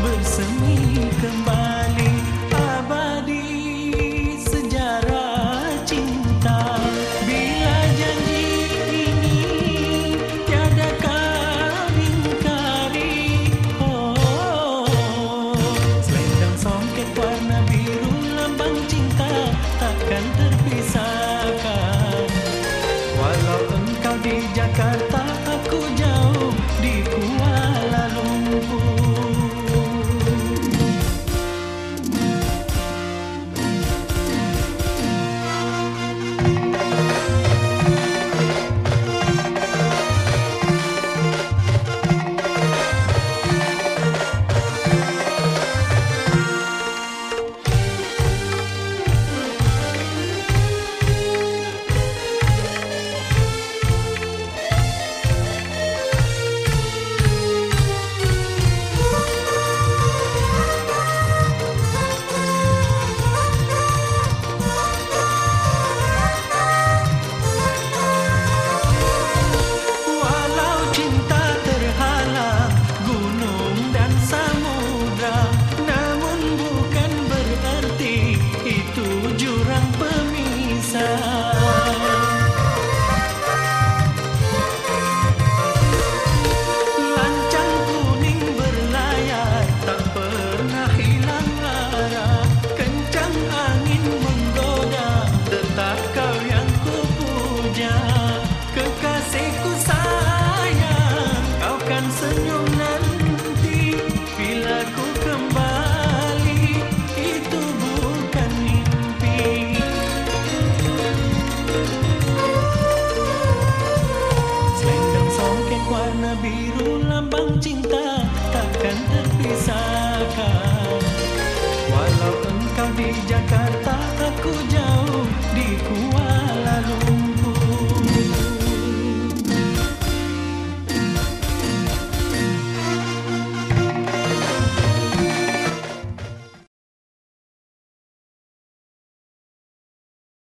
bersemi kembali warna biru lambang cinta takkan terpisahkan. Walau engkau di Jakarta